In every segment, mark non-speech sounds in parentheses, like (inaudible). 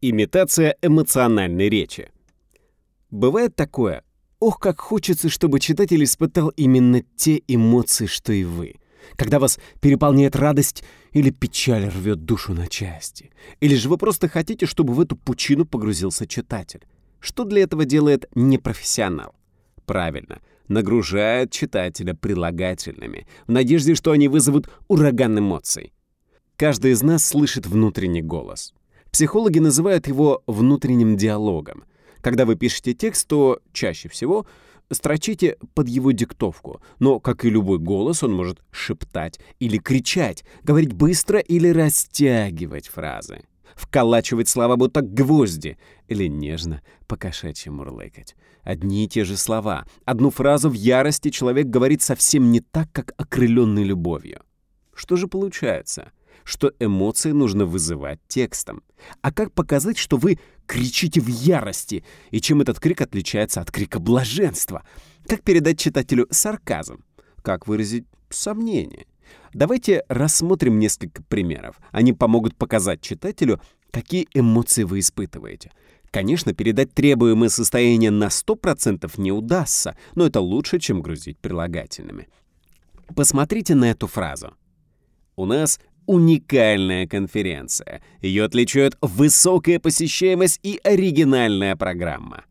Имитация эмоциональной речи. Бывает такое. Ох, как хочется, чтобы читатель испытал именно те эмоции, что и вы. Когда вас переполняет радость или печаль рвет душу на части. Или же вы просто хотите, чтобы в эту пучину погрузился читатель. Что для этого делает непрофессионал? Правильно, нагружает читателя прилагательными, в надежде, что они вызовут ураган эмоций. Каждый из нас слышит внутренний голос. Психологи называют его внутренним диалогом. Когда вы пишете текст, то чаще всего строчите под его диктовку. Но, как и любой голос, он может шептать или кричать, говорить быстро или растягивать фразы, вколачивать слова будто гвозди или нежно по-кошачьи мурлыкать. Одни и те же слова. Одну фразу в ярости человек говорит совсем не так, как окрыленный любовью. Что же получается? Что эмоции нужно вызывать текстом. А как показать, что вы кричите в ярости, и чем этот крик отличается от крика блаженства? Как передать читателю сарказм? Как выразить сомнение? Давайте рассмотрим несколько примеров. Они помогут показать читателю, какие эмоции вы испытываете. Конечно, передать требуемое состояние на 100% не удастся, но это лучше, чем грузить прилагательными. Посмотрите на эту фразу. У нас уникальная конференция. Ее отличают высокая посещаемость и оригинальная программа.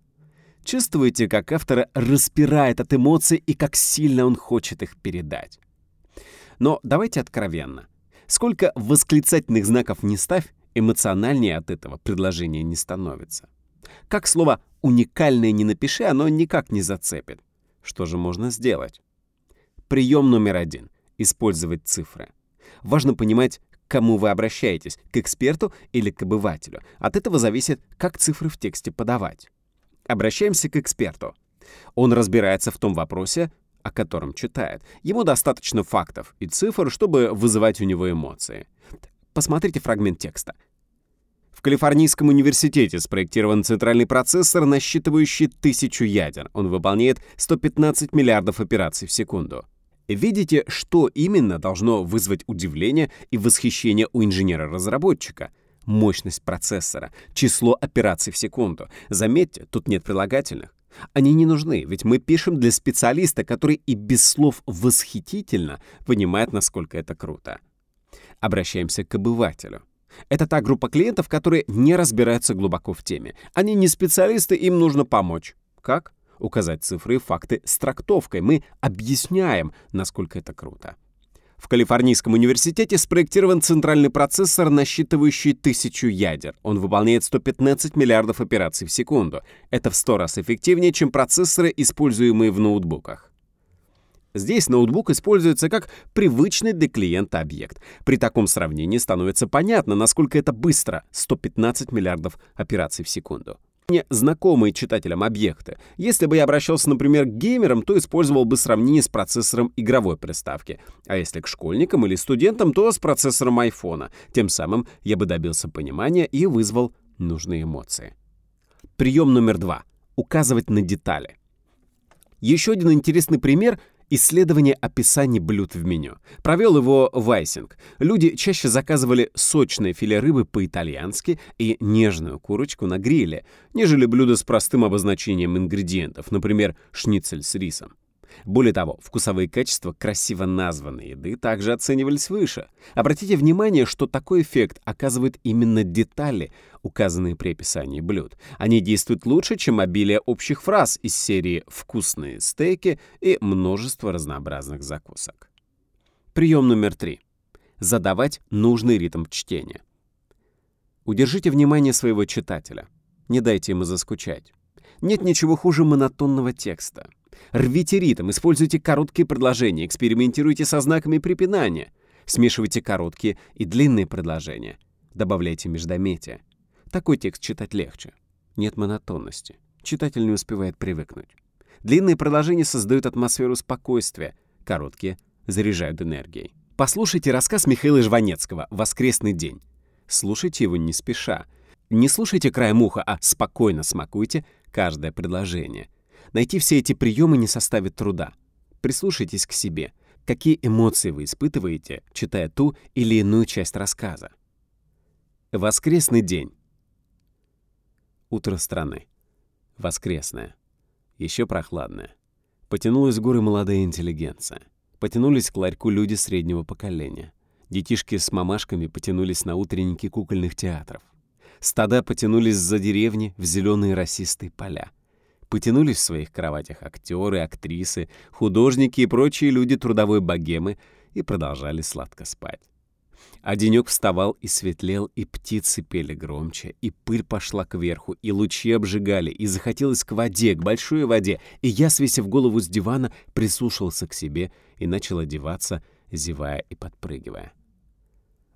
Чувствуете, как автора распирает от эмоций и как сильно он хочет их передать. Но давайте откровенно. Сколько восклицательных знаков не ставь, эмоциональнее от этого предложения не становится. Как слово «уникальное» не напиши, оно никак не зацепит. Что же можно сделать? Прием номер один. Использовать цифры. Важно понимать, к кому вы обращаетесь, к эксперту или к обывателю. От этого зависит, как цифры в тексте подавать. Обращаемся к эксперту. Он разбирается в том вопросе, о котором читает. Ему достаточно фактов и цифр, чтобы вызывать у него эмоции. Посмотрите фрагмент текста. В Калифорнийском университете спроектирован центральный процессор, насчитывающий тысячу ядер. Он выполняет 115 миллиардов операций в секунду. Видите, что именно должно вызвать удивление и восхищение у инженера-разработчика? Мощность процессора, число операций в секунду. Заметьте, тут нет прилагательных. Они не нужны, ведь мы пишем для специалиста, который и без слов восхитительно понимает, насколько это круто. Обращаемся к обывателю. Это та группа клиентов, которые не разбираются глубоко в теме. Они не специалисты, им нужно помочь. Как? Указать цифры и факты с трактовкой. Мы объясняем, насколько это круто. В Калифорнийском университете спроектирован центральный процессор, насчитывающий тысячу ядер. Он выполняет 115 миллиардов операций в секунду. Это в 100 раз эффективнее, чем процессоры, используемые в ноутбуках. Здесь ноутбук используется как привычный для клиента объект. При таком сравнении становится понятно, насколько это быстро — 115 миллиардов операций в секунду мне знакомые читателям объекты. Если бы я обращался, например, к геймерам, то использовал бы сравнение с процессором игровой приставки. А если к школьникам или студентам, то с процессором айфона. Тем самым я бы добился понимания и вызвал нужные эмоции. Прием номер два. Указывать на детали. Еще один интересный пример — Исследование описаний блюд в меню. Провел его Вайсинг. Люди чаще заказывали сочное филе рыбы по-итальянски и нежную курочку на гриле, нежели блюдо с простым обозначением ингредиентов, например, шницель с рисом. Более того, вкусовые качества красиво названной еды также оценивались выше. Обратите внимание, что такой эффект оказывает именно детали, указанные при описании блюд. Они действуют лучше, чем обилие общих фраз из серии «вкусные стейки» и множество разнообразных закусок. Прием номер три. Задавать нужный ритм чтения. Удержите внимание своего читателя. Не дайте ему заскучать. Нет ничего хуже монотонного текста. Рвите ритм, используйте короткие предложения, экспериментируйте со знаками препинания. Смешивайте короткие и длинные предложения. Добавляйте междометия. Такой текст читать легче. Нет монотонности. Читатель не успевает привыкнуть. Длинные предложения создают атмосферу спокойствия, короткие заряжают энергией. Послушайте рассказ Михаила Жванецкого «Воскресный день». Слушайте его не спеша. Не слушайте краем уха, а спокойно смакуйте каждое предложение — Найти все эти приемы не составит труда. Прислушайтесь к себе. Какие эмоции вы испытываете, читая ту или иную часть рассказа? Воскресный день. Утро страны. Воскресное. Еще прохладное. Потянулась горы молодая интеллигенция. Потянулись к ларьку люди среднего поколения. Детишки с мамашками потянулись на утренники кукольных театров. Стада потянулись за деревни в зеленые росистые поля. Потянулись в своих кроватях актеры, актрисы, художники и прочие люди трудовой богемы и продолжали сладко спать. А денек вставал и светлел, и птицы пели громче, и пыль пошла кверху, и лучи обжигали, и захотелось к воде, к большой воде, и я, свесив голову с дивана, прислушался к себе и начал одеваться, зевая и подпрыгивая.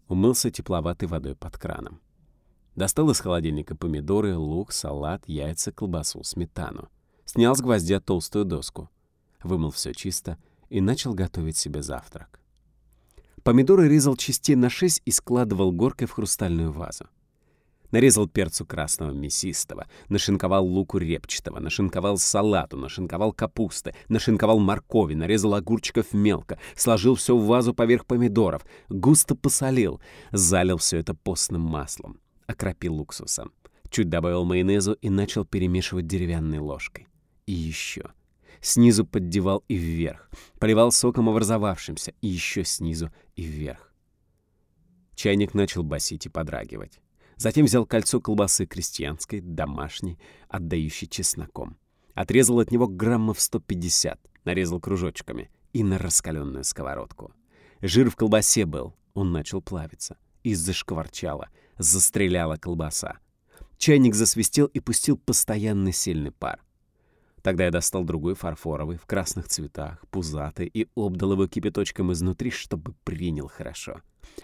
Умылся тепловатой водой под краном. Достал из холодильника помидоры, лук, салат, яйца, колбасу, сметану. Снял с гвоздя толстую доску. Вымыл все чисто и начал готовить себе завтрак. Помидоры резал частей на шесть и складывал горкой в хрустальную вазу. Нарезал перцу красного мясистого, нашинковал луку репчатого, нашинковал салату, нашинковал капусты, нашинковал моркови, нарезал огурчиков мелко, сложил все в вазу поверх помидоров, густо посолил, залил все это постным маслом, окропил уксусом. Чуть добавил майонезу и начал перемешивать деревянной ложкой. И еще — снизу поддевал и вверх, поливал соком образовавшимся, и еще снизу и вверх. Чайник начал басить и подрагивать. Затем взял кольцо колбасы крестьянской, домашней, отдающей чесноком. Отрезал от него граммов 150, нарезал кружочками и на раскаленную сковородку. Жир в колбасе был, он начал плавиться. И зашкварчала, застреляла колбаса. Чайник засвистел и пустил постоянный сильный пар. Тогда я достал другой фарфоровый, в красных цветах, пузатый, и обдал его кипяточком изнутри, чтобы принял хорошо.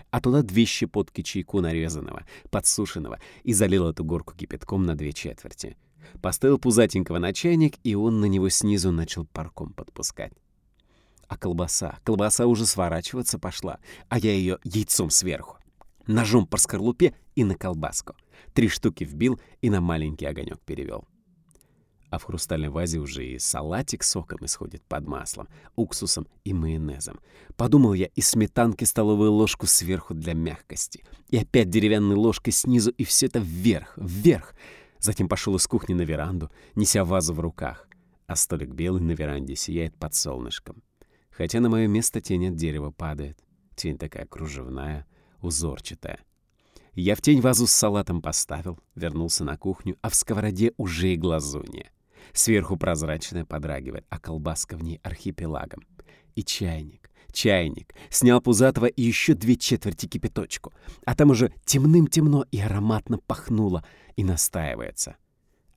А туда две щепотки чайку нарезанного, подсушенного, и залил эту горку кипятком на две четверти. Поставил пузатенького на чайник, и он на него снизу начал парком подпускать. А колбаса, колбаса уже сворачиваться пошла, а я ее яйцом сверху. Ножом по скорлупе и на колбаску. Три штуки вбил и на маленький огонек перевел а в хрустальной вазе уже и салатик соком исходит под маслом, уксусом и майонезом. Подумал я, и сметанки столовую ложку сверху для мягкости. И опять деревянной ложкой снизу, и все это вверх, вверх. Затем пошел из кухни на веранду, неся вазу в руках. А столик белый на веранде сияет под солнышком. Хотя на мое место тень от дерева падает. Тень такая кружевная, узорчатая. Я в тень вазу с салатом поставил, вернулся на кухню, а в сковороде уже и глазунья. Сверху прозрачная подрагивает, а колбаска в ней архипелагом. И чайник, чайник. Снял пузатого и еще две четверти кипяточку. А там уже темным-темно и ароматно пахнуло, и настаивается.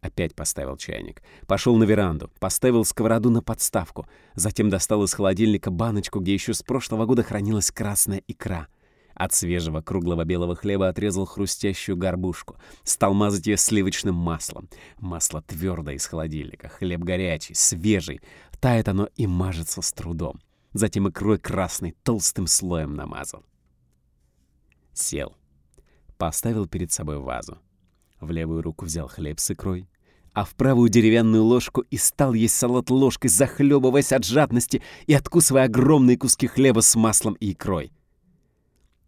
Опять поставил чайник. Пошел на веранду, поставил сковороду на подставку. Затем достал из холодильника баночку, где еще с прошлого года хранилась красная икра — от свежего круглого белого хлеба отрезал хрустящую горбушку. Стал мазать ее сливочным маслом. Масло твердое из холодильника, хлеб горячий, свежий. Тает оно и мажется с трудом. Затем икрой красной толстым слоем намазал. Сел. Поставил перед собой вазу. В левую руку взял хлеб с икрой, а в правую деревянную ложку и стал есть салат ложкой, захлебываясь от жадности и откусывая огромные куски хлеба с маслом и икрой.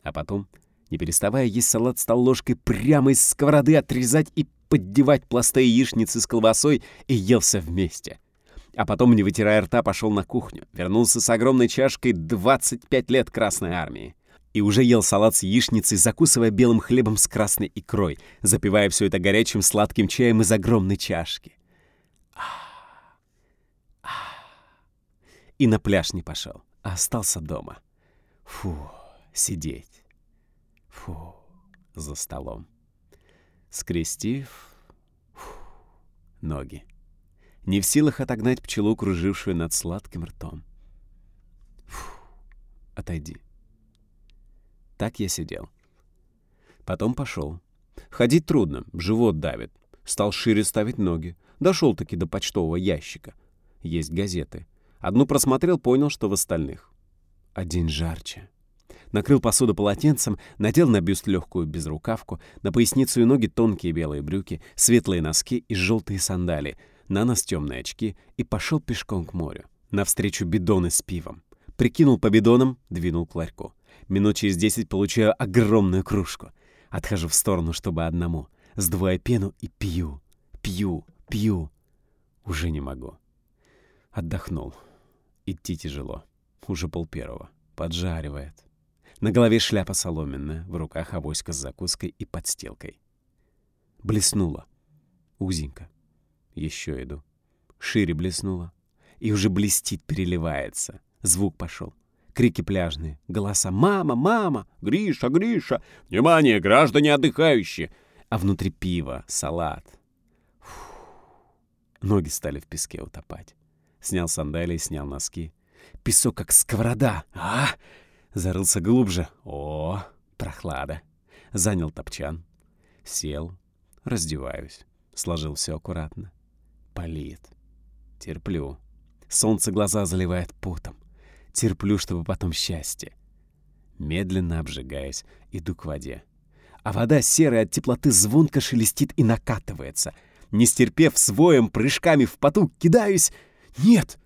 А потом, не переставая есть салат, стал ложкой прямо из сковороды отрезать и поддевать пласты яичницы с колбасой и елся вместе. А потом, не вытирая рта, пошел на кухню. Вернулся с огромной чашкой 25 лет Красной Армии. И уже ел салат с яичницей, закусывая белым хлебом с красной икрой, запивая все это горячим сладким чаем из огромной чашки. И на пляж не пошел, а остался дома. Фу, сидеть. Фу, за столом. Скрестив фу, ноги. Не в силах отогнать пчелу, кружившую над сладким ртом. Фу, отойди. Так я сидел. Потом пошел. Ходить трудно, живот давит. Стал шире ставить ноги. Дошел-таки до почтового ящика. Есть газеты. Одну просмотрел, понял, что в остальных. Один жарче накрыл посуду полотенцем, надел на бюст легкую безрукавку, на поясницу и ноги тонкие белые брюки, светлые носки и желтые сандали, на нос темные очки и пошел пешком к морю. Навстречу бидоны с пивом. Прикинул по бидонам, двинул к ларьку. Минут через десять получаю огромную кружку. Отхожу в сторону, чтобы одному. Сдуваю пену и пью. пью, пью. Уже не могу. Отдохнул. Идти тяжело. Уже пол первого. Поджаривает. На голове шляпа соломенная, в руках авоська с закуской и подстилкой. Блеснула. Узенько. Еще иду. Шире блеснула. И уже блестит, переливается. Звук пошел. Крики пляжные, голоса «Мама! Мама! Гриша! Гриша! Внимание, граждане отдыхающие!» А внутри пиво, салат. Фу. Ноги стали в песке утопать. Снял сандалии, снял носки. Песок как сковорода. А! Зарылся глубже. О, прохлада. Занял топчан. Сел. Раздеваюсь. Сложил все аккуратно. Полит. Терплю. Солнце глаза заливает потом. Терплю, чтобы потом счастье. Медленно обжигаясь, иду к воде. А вода серая от теплоты звонко шелестит и накатывается. Не стерпев своим прыжками в поту, кидаюсь. Нет,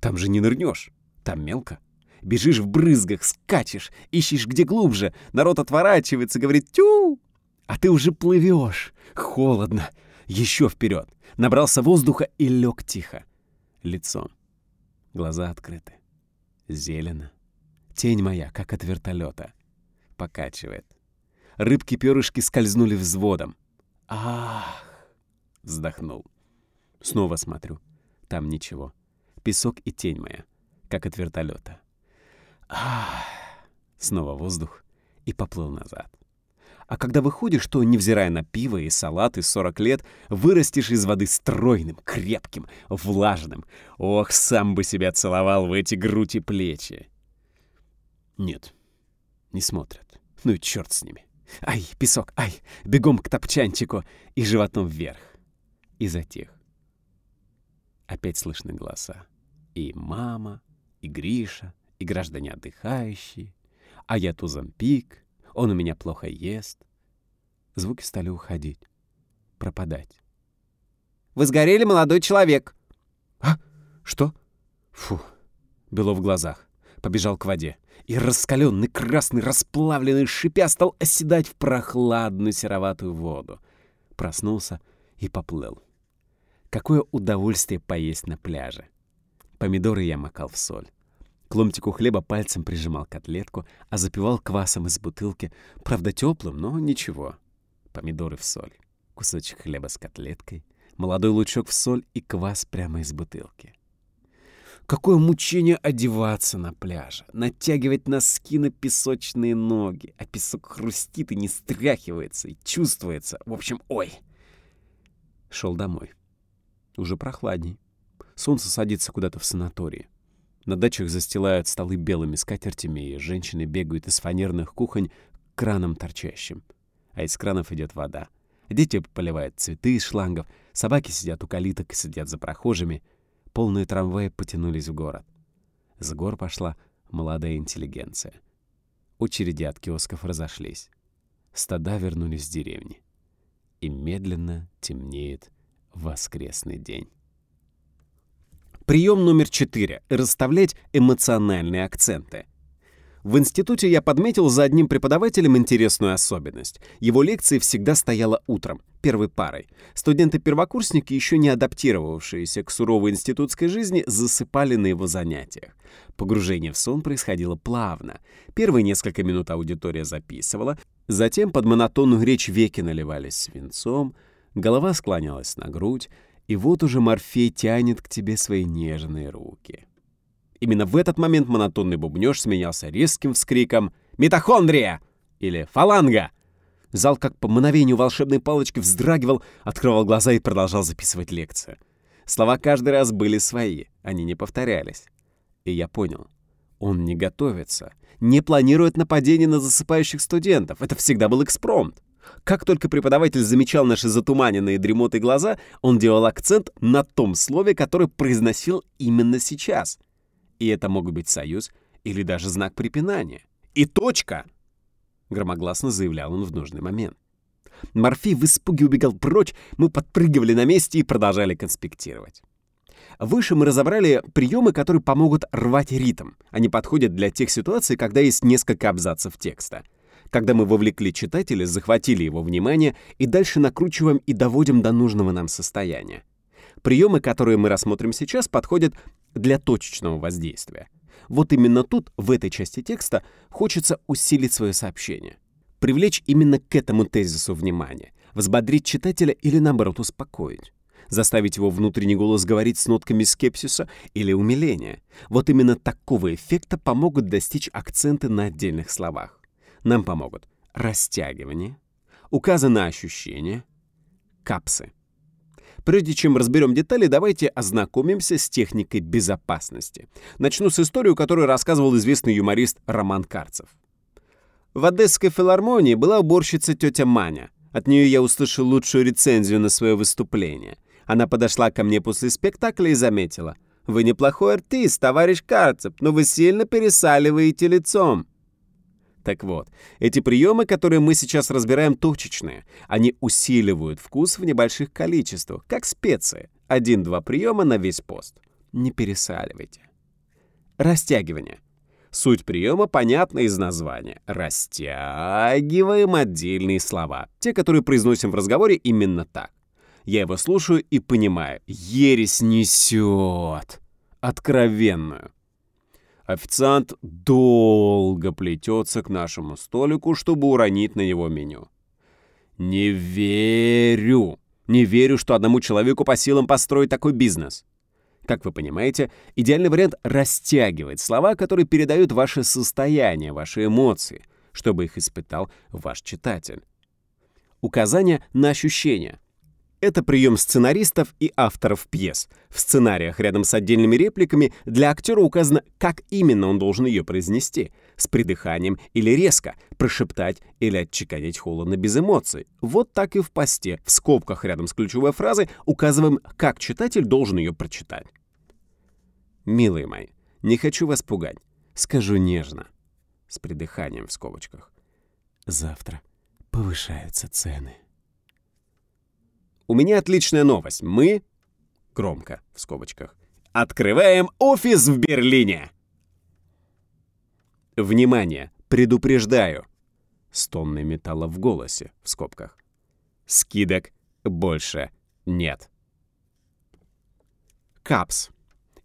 там же не нырнешь. Там мелко. Бежишь в брызгах, скачешь, ищешь где глубже. Народ отворачивается, говорит «тю!» А ты уже плывешь. Холодно. Еще вперед. Набрался воздуха и лег тихо. Лицом. Глаза открыты. Зелено. Тень моя, как от вертолета. Покачивает. Рыбки-перышки скользнули взводом. Ах! Вздохнул. Снова смотрю. Там ничего. Песок и тень моя, как от вертолета. Ах! (sighs) Снова воздух и поплыл назад. А когда выходишь, то, невзирая на пиво и салат и 40 лет, вырастешь из воды стройным, крепким, влажным. Ох, сам бы себя целовал в эти грудь и плечи. Нет, не смотрят. Ну и черт с ними. Ай, песок, ай, бегом к топчанчику и животом вверх. И затих. Опять слышны голоса. И мама, и Гриша, и граждане отдыхающие. А я тузампик, он у меня плохо ест. Звуки стали уходить, пропадать. «Вы сгорели, молодой человек!» «А? Что?» Фу, бело в глазах. Побежал к воде. И раскаленный, красный, расплавленный, шипя, стал оседать в прохладную сероватую воду. Проснулся и поплыл. Какое удовольствие поесть на пляже. Помидоры я макал в соль. К ломтику хлеба пальцем прижимал котлетку, а запивал квасом из бутылки, правда теплым, но ничего. Помидоры в соль, кусочек хлеба с котлеткой, молодой лучок в соль и квас прямо из бутылки. Какое мучение одеваться на пляже, натягивать носки на песочные ноги, а песок хрустит и не стряхивается, и чувствуется. В общем, ой! Шел домой. Уже прохладней. Солнце садится куда-то в санатории. На дачах застилают столы белыми скатертями, и женщины бегают из фанерных кухонь к кранам торчащим. А из кранов идет вода. Дети поливают цветы из шлангов, собаки сидят у калиток и сидят за прохожими. Полные трамваи потянулись в город. С гор пошла молодая интеллигенция. Очереди от киосков разошлись. Стада вернулись в деревни. И медленно темнеет воскресный день. Прием номер четыре. Расставлять эмоциональные акценты. В институте я подметил за одним преподавателем интересную особенность. Его лекции всегда стояла утром, первой парой. Студенты-первокурсники, еще не адаптировавшиеся к суровой институтской жизни, засыпали на его занятиях. Погружение в сон происходило плавно. Первые несколько минут аудитория записывала, затем под монотонную речь веки наливались свинцом, голова склонялась на грудь, и вот уже Морфей тянет к тебе свои нежные руки. Именно в этот момент монотонный бубнёж сменялся резким вскриком «Митохондрия!» или «Фаланга!». Зал как по мановению волшебной палочки вздрагивал, открывал глаза и продолжал записывать лекцию. Слова каждый раз были свои, они не повторялись. И я понял, он не готовится, не планирует нападение на засыпающих студентов. Это всегда был экспромт. Как только преподаватель замечал наши затуманенные дремотой глаза, он делал акцент на том слове, которое произносил именно сейчас. И это мог быть союз или даже знак препинания. И точка! Громогласно заявлял он в нужный момент. Морфей в испуге убегал прочь, мы подпрыгивали на месте и продолжали конспектировать. Выше мы разобрали приемы, которые помогут рвать ритм. Они подходят для тех ситуаций, когда есть несколько абзацев текста — когда мы вовлекли читателя, захватили его внимание и дальше накручиваем и доводим до нужного нам состояния. Приемы, которые мы рассмотрим сейчас, подходят для точечного воздействия. Вот именно тут, в этой части текста, хочется усилить свое сообщение. Привлечь именно к этому тезису внимание, взбодрить читателя или, наоборот, успокоить. Заставить его внутренний голос говорить с нотками скепсиса или умиления. Вот именно такого эффекта помогут достичь акценты на отдельных словах. Нам помогут растягивание, указано ощущение, капсы. Прежде чем разберем детали, давайте ознакомимся с техникой безопасности. Начну с истории, которую рассказывал известный юморист Роман Карцев. В Одесской филармонии была уборщица тетя Маня. От нее я услышал лучшую рецензию на свое выступление. Она подошла ко мне после спектакля и заметила. «Вы неплохой артист, товарищ Карцев, но вы сильно пересаливаете лицом». Так вот, эти приемы, которые мы сейчас разбираем, точечные. Они усиливают вкус в небольших количествах, как специи. Один-два приема на весь пост. Не пересаливайте. Растягивание. Суть приема понятна из названия. Растягиваем отдельные слова. Те, которые произносим в разговоре именно так. Я его слушаю и понимаю. Ересь несет. Откровенную. Официант долго плетется к нашему столику, чтобы уронить на него меню. Не верю. Не верю, что одному человеку по силам построить такой бизнес. Как вы понимаете, идеальный вариант — растягивать слова, которые передают ваше состояние, ваши эмоции, чтобы их испытал ваш читатель. Указание на ощущения. Это прием сценаристов и авторов пьес. В сценариях рядом с отдельными репликами для актера указано, как именно он должен ее произнести. С придыханием или резко, прошептать или отчеканить холодно без эмоций. Вот так и в посте, в скобках рядом с ключевой фразой, указываем, как читатель должен ее прочитать. «Милые мои, не хочу вас пугать. Скажу нежно». С придыханием в скобочках. «Завтра повышаются цены». У меня отличная новость. Мы, громко, в скобочках, открываем офис в Берлине. Внимание, предупреждаю. С тонной металла в голосе, в скобках. Скидок больше нет. Капс.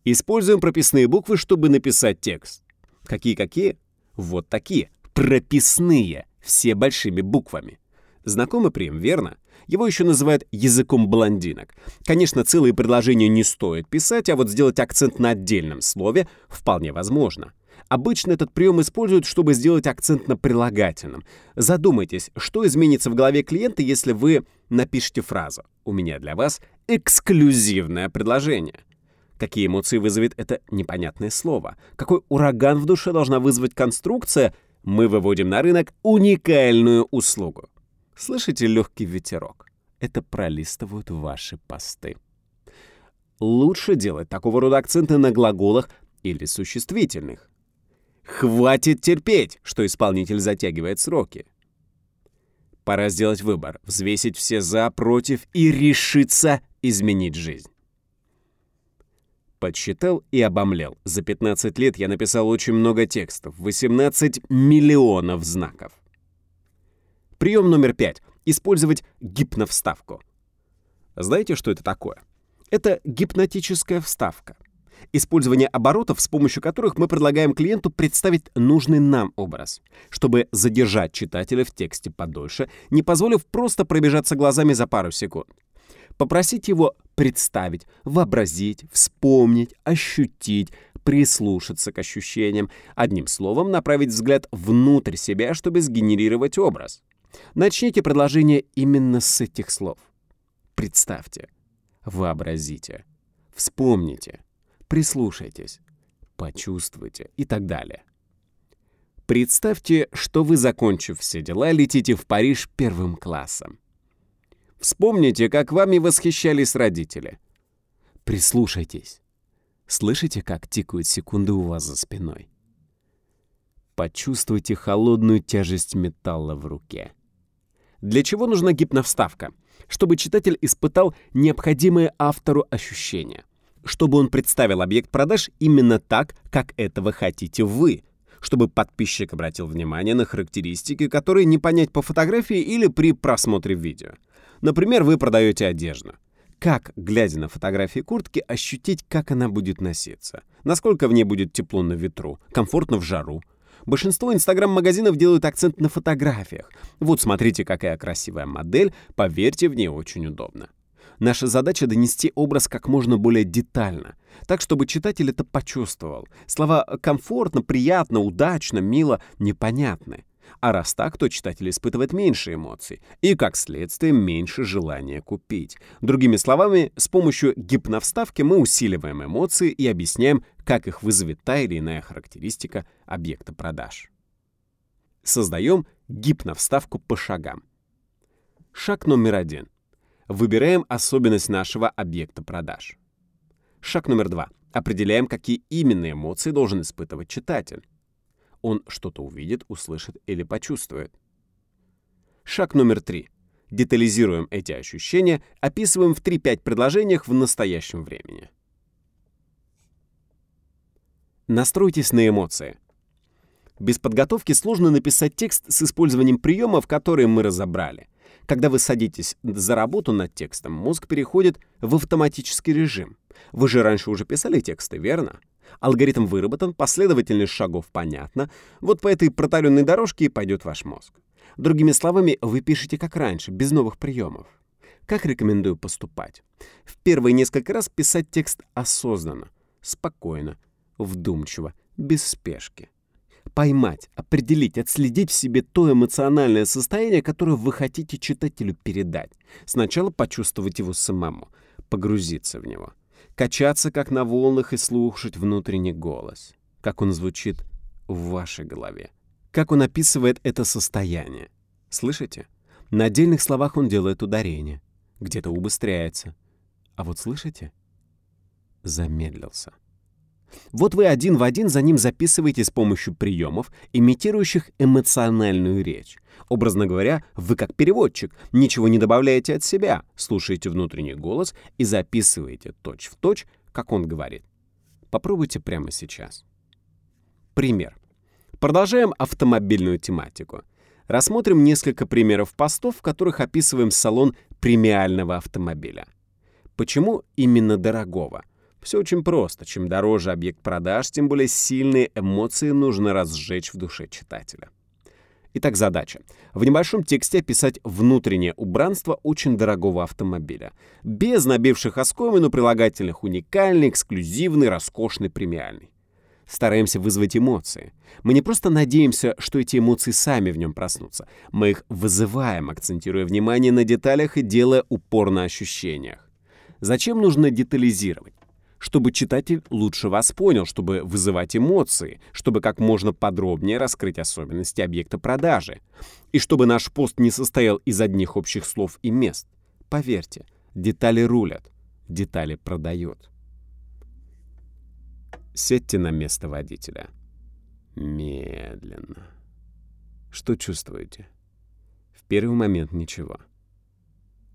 Используем прописные буквы, чтобы написать текст. Какие-какие? Вот такие. Прописные. Все большими буквами. Знакомый прием, верно? Его еще называют языком блондинок. Конечно, целые предложения не стоит писать, а вот сделать акцент на отдельном слове вполне возможно. Обычно этот прием используют, чтобы сделать акцент на прилагательном. Задумайтесь, что изменится в голове клиента, если вы напишете фразу «У меня для вас эксклюзивное предложение». Какие эмоции вызовет это непонятное слово? Какой ураган в душе должна вызвать конструкция? Мы выводим на рынок уникальную услугу. Слышите легкий ветерок? Это пролистывают ваши посты. Лучше делать такого рода акценты на глаголах или существительных. Хватит терпеть, что исполнитель затягивает сроки. Пора сделать выбор, взвесить все «за», «против» и решиться изменить жизнь. Подсчитал и обомлел. За 15 лет я написал очень много текстов, 18 миллионов знаков. Прием номер пять. Использовать гипновставку. Знаете, что это такое? Это гипнотическая вставка. Использование оборотов, с помощью которых мы предлагаем клиенту представить нужный нам образ, чтобы задержать читателя в тексте подольше, не позволив просто пробежаться глазами за пару секунд. Попросить его представить, вообразить, вспомнить, ощутить, прислушаться к ощущениям, одним словом, направить взгляд внутрь себя, чтобы сгенерировать образ. Начните предложение именно с этих слов. Представьте, вообразите, вспомните, прислушайтесь, почувствуйте и так далее. Представьте, что вы, закончив все дела, летите в Париж первым классом. Вспомните, как вами восхищались родители. Прислушайтесь. Слышите, как тикают секунды у вас за спиной? Почувствуйте холодную тяжесть металла в руке. Для чего нужна гипновставка? Чтобы читатель испытал необходимые автору ощущения. Чтобы он представил объект продаж именно так, как этого хотите вы. чтобы подписчик обратил внимание на характеристики, которые не понять по фотографии или при просмотре видео. Например, вы продаете одежду. Как, глядя на фотографии куртки, ощутить, как она будет носиться? Насколько в ней будет тепло на ветру, комфортно в жару? Большинство инстаграм-магазинов делают акцент на фотографиях. Вот смотрите, какая красивая модель, поверьте, в ней очень удобно. Наша задача — донести образ как можно более детально, так, чтобы читатель это почувствовал. Слова «комфортно», «приятно», «удачно», «мило» непонятны. А раз так, то читатель испытывает меньше эмоций и, как следствие, меньше желания купить. Другими словами, с помощью гипновставки мы усиливаем эмоции и объясняем, как их вызовет та или иная характеристика объекта продаж. Создаем гипновставку по шагам. Шаг номер один. Выбираем особенность нашего объекта продаж. Шаг номер два. Определяем, какие именно эмоции должен испытывать читатель. Он что-то увидит, услышит или почувствует. Шаг номер три. Детализируем эти ощущения, описываем в 3-5 предложениях в настоящем времени. Настройтесь на эмоции. Без подготовки сложно написать текст с использованием приемов, которые мы разобрали — когда вы садитесь за работу над текстом, мозг переходит в автоматический режим. Вы же раньше уже писали тексты, верно? Алгоритм выработан, последовательность шагов понятна. Вот по этой протаренной дорожке и пойдет ваш мозг. Другими словами, вы пишете как раньше, без новых приемов. Как рекомендую поступать? В первые несколько раз писать текст осознанно, спокойно, вдумчиво, без спешки поймать, определить, отследить в себе то эмоциональное состояние, которое вы хотите читателю передать. Сначала почувствовать его самому, погрузиться в него, качаться как на волнах и слушать внутренний голос, как он звучит в вашей голове, как он описывает это состояние. Слышите? На отдельных словах он делает ударение, где-то убыстряется. А вот слышите? Замедлился. Вот вы один в один за ним записываете с помощью приемов, имитирующих эмоциональную речь. Образно говоря, вы как переводчик, ничего не добавляете от себя, слушаете внутренний голос и записываете точь-в-точь, точь, как он говорит. Попробуйте прямо сейчас. Пример. Продолжаем автомобильную тематику. Рассмотрим несколько примеров постов, в которых описываем салон премиального автомобиля. Почему именно дорогого? Все очень просто. Чем дороже объект продаж, тем более сильные эмоции нужно разжечь в душе читателя. Итак, задача. В небольшом тексте описать внутреннее убранство очень дорогого автомобиля. Без набивших оскомину прилагательных уникальный, эксклюзивный, роскошный, премиальный. Стараемся вызвать эмоции. Мы не просто надеемся, что эти эмоции сами в нем проснутся. Мы их вызываем, акцентируя внимание на деталях и делая упор на ощущениях. Зачем нужно детализировать? Чтобы читатель лучше вас понял, чтобы вызывать эмоции, чтобы как можно подробнее раскрыть особенности объекта продажи, и чтобы наш пост не состоял из одних общих слов и мест. Поверьте, детали рулят, детали продают. Сядьте на место водителя. Медленно. Что чувствуете? В первый момент ничего.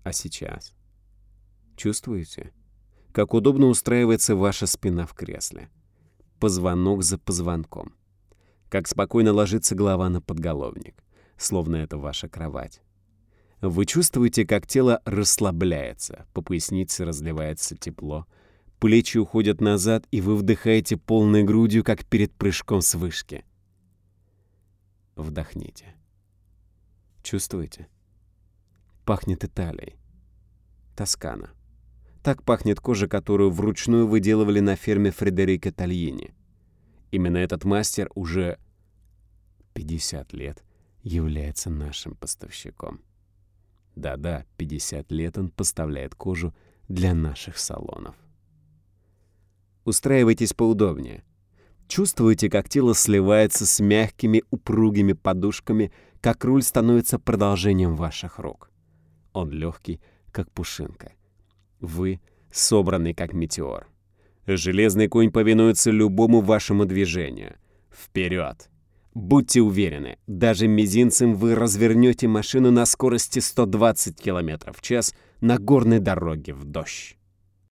А сейчас? Чувствуете? Как удобно устраивается ваша спина в кресле. Позвонок за позвонком. Как спокойно ложится голова на подголовник, словно это ваша кровать. Вы чувствуете, как тело расслабляется, по пояснице разливается тепло, плечи уходят назад, и вы вдыхаете полной грудью, как перед прыжком с вышки. Вдохните. Чувствуете? Пахнет Италией. Тоскана. Так пахнет кожа, которую вручную выделывали на ферме Фредерико Тальини. Именно этот мастер уже 50 лет является нашим поставщиком. Да-да, 50 лет он поставляет кожу для наших салонов. Устраивайтесь поудобнее. Чувствуете, как тело сливается с мягкими упругими подушками, как руль становится продолжением ваших рук. Он легкий, как пушинка — вы собраны как метеор. Железный конь повинуется любому вашему движению. Вперед! Будьте уверены, даже мизинцем вы развернете машину на скорости 120 км в час на горной дороге в дождь.